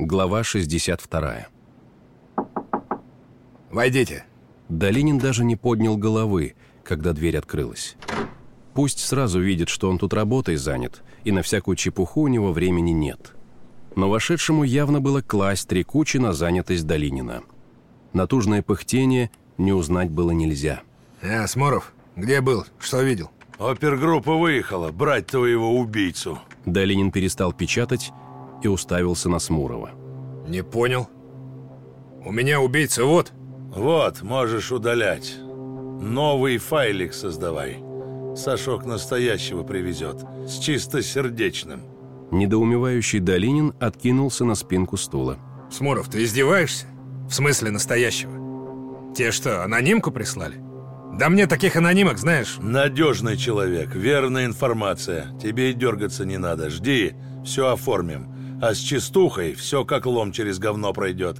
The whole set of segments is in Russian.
Глава 62. Войдите. Долинин даже не поднял головы, когда дверь открылась. Пусть сразу видит, что он тут работой занят, и на всякую чепуху у него времени нет. Но вошедшему явно было класть три кучи на занятость Долинина. Натужное пыхтение не узнать было нельзя. А, Сморов, где был? Что видел? Опергруппа выехала брать твоего убийцу. Долинин перестал печатать и уставился на Смурова. Не понял. У меня убийца вот. Вот, можешь удалять. Новый файлик создавай. Сашок настоящего привезет. С чистосердечным. Недоумевающий Долинин откинулся на спинку стула. Смуров, ты издеваешься? В смысле настоящего? Те что, анонимку прислали? Да мне таких анонимок, знаешь... Надежный человек, верная информация. Тебе и дергаться не надо. Жди, все оформим. А с чистухой все как лом через говно пройдет.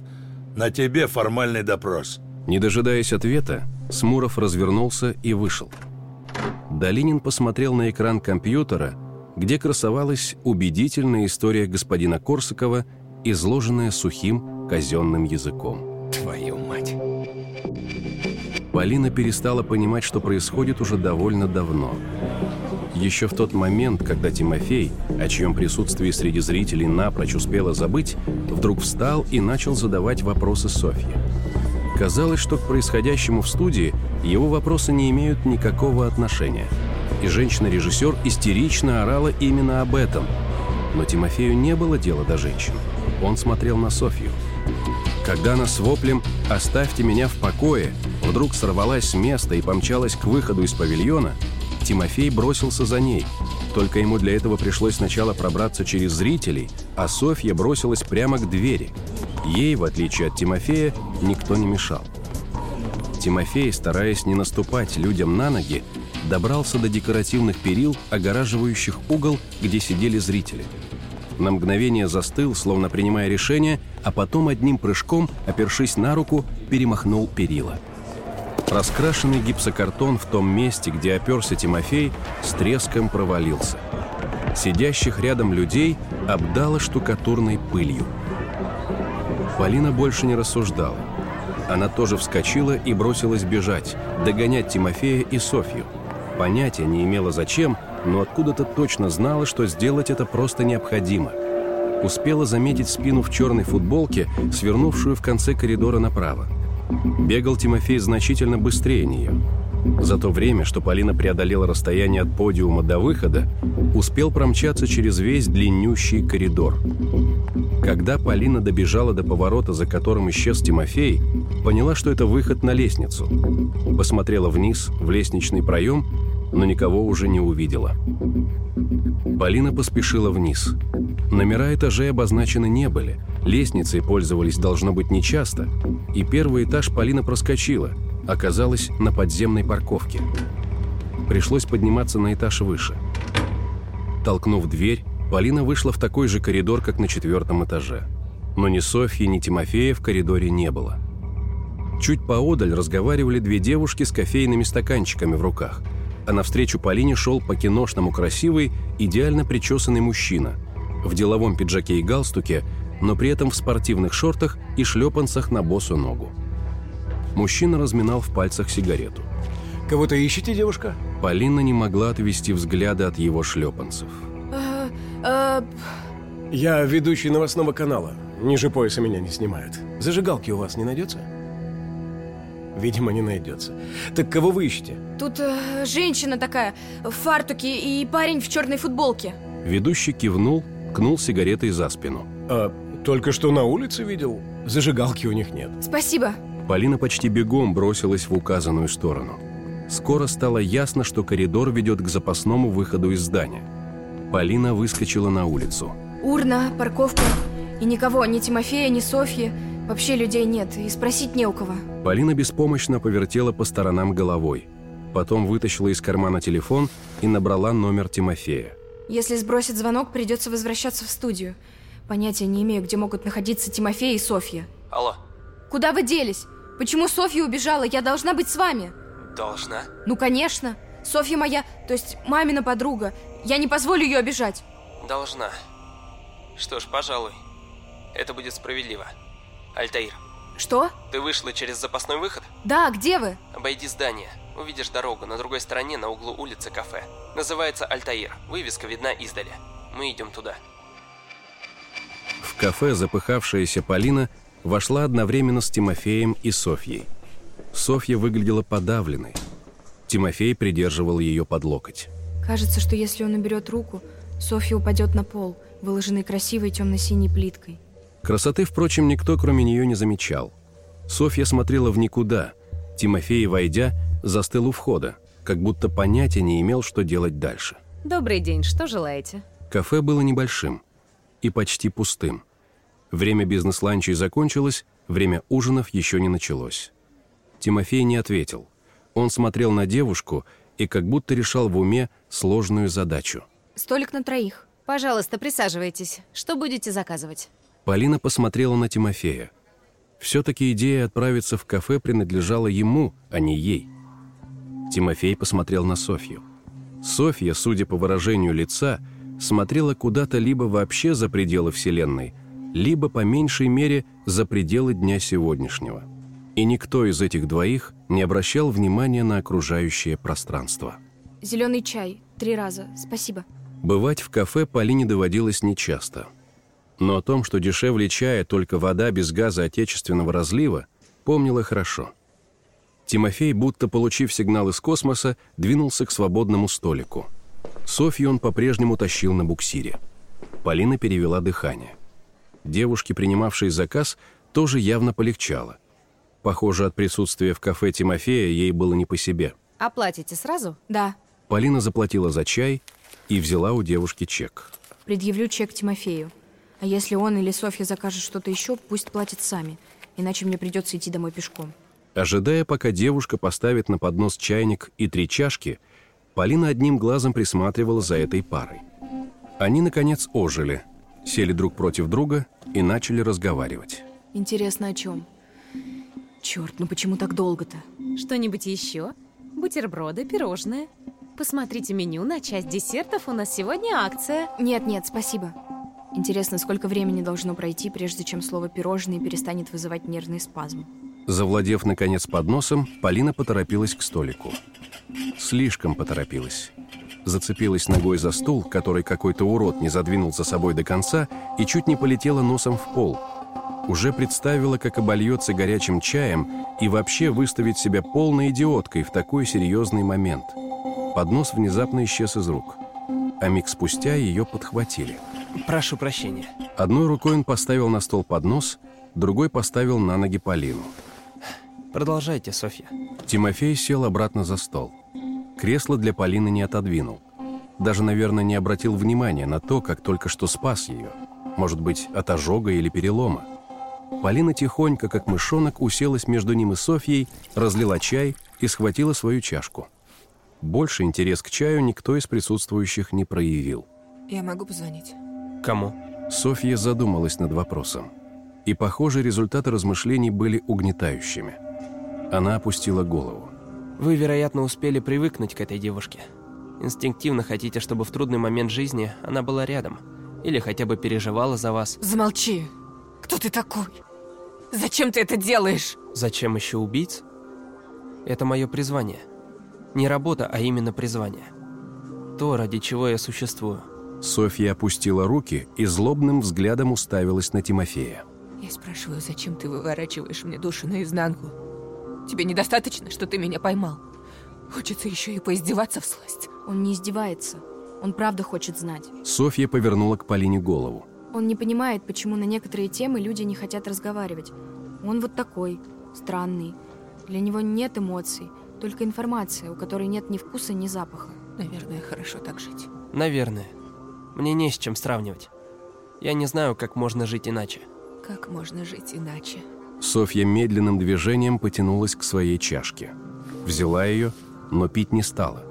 На тебе формальный допрос. Не дожидаясь ответа, Смуров развернулся и вышел. Долинин посмотрел на экран компьютера, где красовалась убедительная история господина Корсакова, изложенная сухим казенным языком. Твою мать. Полина перестала понимать, что происходит уже довольно давно. Еще в тот момент, когда Тимофей, о чьем присутствии среди зрителей напрочь успела забыть, вдруг встал и начал задавать вопросы Софье. Казалось, что к происходящему в студии его вопросы не имеют никакого отношения. И женщина-режиссер истерично орала именно об этом. Но Тимофею не было дела до женщин. Он смотрел на Софью. Когда она с воплем «Оставьте меня в покое» вдруг сорвалась с места и помчалась к выходу из павильона, Тимофей бросился за ней. Только ему для этого пришлось сначала пробраться через зрителей, а Софья бросилась прямо к двери. Ей, в отличие от Тимофея, никто не мешал. Тимофей, стараясь не наступать людям на ноги, добрался до декоративных перил, огораживающих угол, где сидели зрители. На мгновение застыл, словно принимая решение, а потом одним прыжком, опершись на руку, перемахнул перила. Раскрашенный гипсокартон в том месте, где оперся Тимофей, с треском провалился. Сидящих рядом людей обдало штукатурной пылью. Полина больше не рассуждала. Она тоже вскочила и бросилась бежать, догонять Тимофея и Софью. Понятия не имела зачем, но откуда-то точно знала, что сделать это просто необходимо. Успела заметить спину в черной футболке, свернувшую в конце коридора направо. Бегал Тимофей значительно быстрее нее. За то время, что Полина преодолела расстояние от подиума до выхода, успел промчаться через весь длиннющий коридор. Когда Полина добежала до поворота, за которым исчез Тимофей, поняла, что это выход на лестницу. Посмотрела вниз, в лестничный проем, но никого уже не увидела. Полина поспешила вниз. Номера этажей обозначены не были. Лестницей пользовались, должно быть, нечасто. И первый этаж Полина проскочила. Оказалась на подземной парковке. Пришлось подниматься на этаж выше. Толкнув дверь, Полина вышла в такой же коридор, как на четвертом этаже. Но ни Софьи, ни Тимофея в коридоре не было. Чуть поодаль разговаривали две девушки с кофейными стаканчиками в руках – а навстречу Полине шел по-киношному красивый, идеально причесанный мужчина в деловом пиджаке и галстуке, но при этом в спортивных шортах и шлепанцах на босу ногу. Мужчина разминал в пальцах сигарету. «Кого-то ищете, девушка?» Полина не могла отвести взгляды от его шлепанцев. А, а, «Я ведущий новостного канала. Ниже пояса меня не снимают. Зажигалки у вас не найдется?» Видимо, не найдется. Так кого вы ищете? Тут э, женщина такая, в фартуке и парень в черной футболке. Ведущий кивнул, кнул сигаретой за спину. А, только что на улице видел. Зажигалки у них нет. Спасибо. Полина почти бегом бросилась в указанную сторону. Скоро стало ясно, что коридор ведет к запасному выходу из здания. Полина выскочила на улицу. Урна, парковка. И никого, ни Тимофея, ни Софьи. Вообще людей нет, и спросить не у кого. Полина беспомощно повертела по сторонам головой. Потом вытащила из кармана телефон и набрала номер Тимофея. Если сбросит звонок, придется возвращаться в студию. Понятия не имею, где могут находиться Тимофей и Софья. Алло. Куда вы делись? Почему Софья убежала? Я должна быть с вами. Должна? Ну, конечно. Софья моя, то есть мамина подруга. Я не позволю ее обижать. Должна. Что ж, пожалуй. Это будет справедливо. Альтаир, Что? ты вышла через запасной выход? Да, где вы? Обойди здание. Увидишь дорогу. На другой стороне, на углу улицы, кафе. Называется Альтаир. Вывеска видна издали. Мы идем туда. В кафе запыхавшаяся Полина вошла одновременно с Тимофеем и Софьей. Софья выглядела подавленной. Тимофей придерживал ее под локоть. Кажется, что если он уберет руку, Софья упадет на пол, выложенный красивой темно-синей плиткой. Красоты, впрочем, никто кроме нее не замечал. Софья смотрела в никуда. Тимофей, войдя, застыл у входа, как будто понятия не имел, что делать дальше. Добрый день, что желаете? Кафе было небольшим и почти пустым. Время бизнес-ланчей закончилось, время ужинов еще не началось. Тимофей не ответил. Он смотрел на девушку и как будто решал в уме сложную задачу. Столик на троих. Пожалуйста, присаживайтесь. Что будете заказывать? Полина посмотрела на Тимофея. Все-таки идея отправиться в кафе принадлежала ему, а не ей. Тимофей посмотрел на Софью. Софья, судя по выражению лица, смотрела куда-то либо вообще за пределы Вселенной, либо, по меньшей мере, за пределы дня сегодняшнего. И никто из этих двоих не обращал внимания на окружающее пространство. Зеленый чай. Три раза. Спасибо. Бывать в кафе Полине доводилось нечасто. Но о том, что дешевле чая только вода без газа отечественного разлива, помнила хорошо. Тимофей, будто получив сигнал из космоса, двинулся к свободному столику. Софью он по-прежнему тащил на буксире. Полина перевела дыхание. Девушке, принимавшей заказ, тоже явно полегчало. Похоже, от присутствия в кафе Тимофея ей было не по себе. Оплатите сразу? Да. Полина заплатила за чай и взяла у девушки чек. Предъявлю чек Тимофею. А если он или Софья закажет что-то еще, пусть платят сами. Иначе мне придется идти домой пешком. Ожидая, пока девушка поставит на поднос чайник и три чашки, Полина одним глазом присматривала за этой парой. Они, наконец, ожили, сели друг против друга и начали разговаривать. Интересно, о чем? Черт, ну почему так долго-то? Что-нибудь еще? Бутерброды, пирожные? Посмотрите меню, на часть десертов у нас сегодня акция. Нет, нет, спасибо. Интересно, сколько времени должно пройти, прежде чем слово «пирожные» перестанет вызывать нервный спазм? Завладев, наконец, подносом, Полина поторопилась к столику. Слишком поторопилась. Зацепилась ногой за стул, который какой-то урод не задвинул за собой до конца, и чуть не полетела носом в пол. Уже представила, как обольется горячим чаем и вообще выставить себя полной идиоткой в такой серьезный момент. Поднос внезапно исчез из рук. А миг спустя ее подхватили. Прошу прощения. Одной рукой он поставил на стол поднос, другой поставил на ноги Полину. Продолжайте, Софья. Тимофей сел обратно за стол. Кресло для Полины не отодвинул. Даже, наверное, не обратил внимания на то, как только что спас ее. Может быть, от ожога или перелома. Полина тихонько, как мышонок, уселась между ним и Софьей, разлила чай и схватила свою чашку. Больше интерес к чаю никто из присутствующих не проявил. Я могу позвонить? Кому? Софья задумалась над вопросом. И, похоже, результаты размышлений были угнетающими. Она опустила голову. Вы, вероятно, успели привыкнуть к этой девушке. Инстинктивно хотите, чтобы в трудный момент жизни она была рядом. Или хотя бы переживала за вас. Замолчи! Кто ты такой? Зачем ты это делаешь? Зачем еще убийц? Это мое призвание. Не работа, а именно призвание. То, ради чего я существую. Софья опустила руки и злобным взглядом уставилась на Тимофея. Я спрашиваю, зачем ты выворачиваешь мне душу наизнанку? Тебе недостаточно, что ты меня поймал? Хочется еще и поиздеваться в сласть. Он не издевается. Он правда хочет знать. Софья повернула к Полине голову. Он не понимает, почему на некоторые темы люди не хотят разговаривать. Он вот такой, странный. Для него нет эмоций, только информация, у которой нет ни вкуса, ни запаха. Наверное, хорошо так жить. Наверное. Мне не с чем сравнивать. Я не знаю, как можно жить иначе. Как можно жить иначе? Софья медленным движением потянулась к своей чашке. Взяла ее, но пить не стала.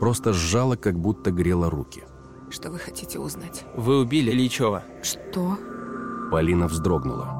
Просто сжала, как будто грела руки. Что вы хотите узнать? Вы убили Ильичева. Что? Полина вздрогнула.